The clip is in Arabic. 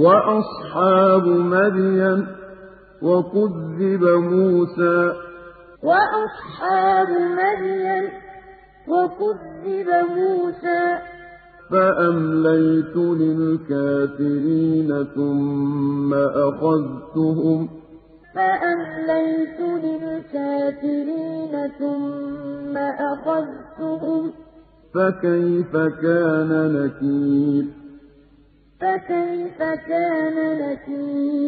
وَأَصْحَابُ مَدْيَنَ ۖ وَكُذِّبَ مُوسَىٰ فَأَمْلَيْتُ لِلْكَافِرِينَ ثُمَّ أَخَذْتُهُمْ ۖ فَكَيْفَ كَانَ نَكِيرِ وَأَصْحَابُ مَدْيَنَ ۖ وَكُذِّبَ مُوسَىٰ فَأَمْلَيْتُ لِلْكَافِرِينَ ثُمَّ أَخَذْتُهُمْ ۖ فَكَيْفَ كَانَ نَكِيرِ